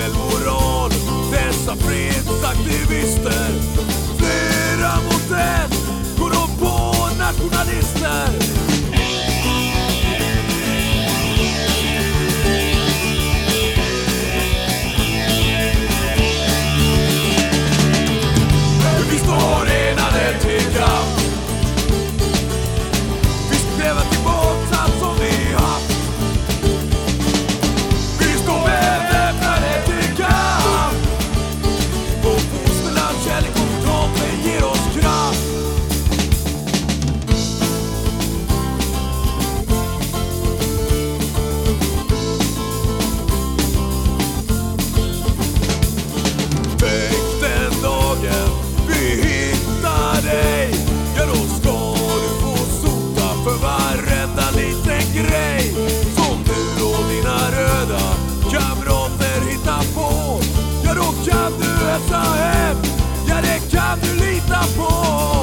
dubbelmoral Dessa fredsaktivister hittar dig, ja då ska du få sota för varenda liten grej som du och dina röda kamrater hittar på. Ja då kan du hälsa hem, ja det kan du lita på.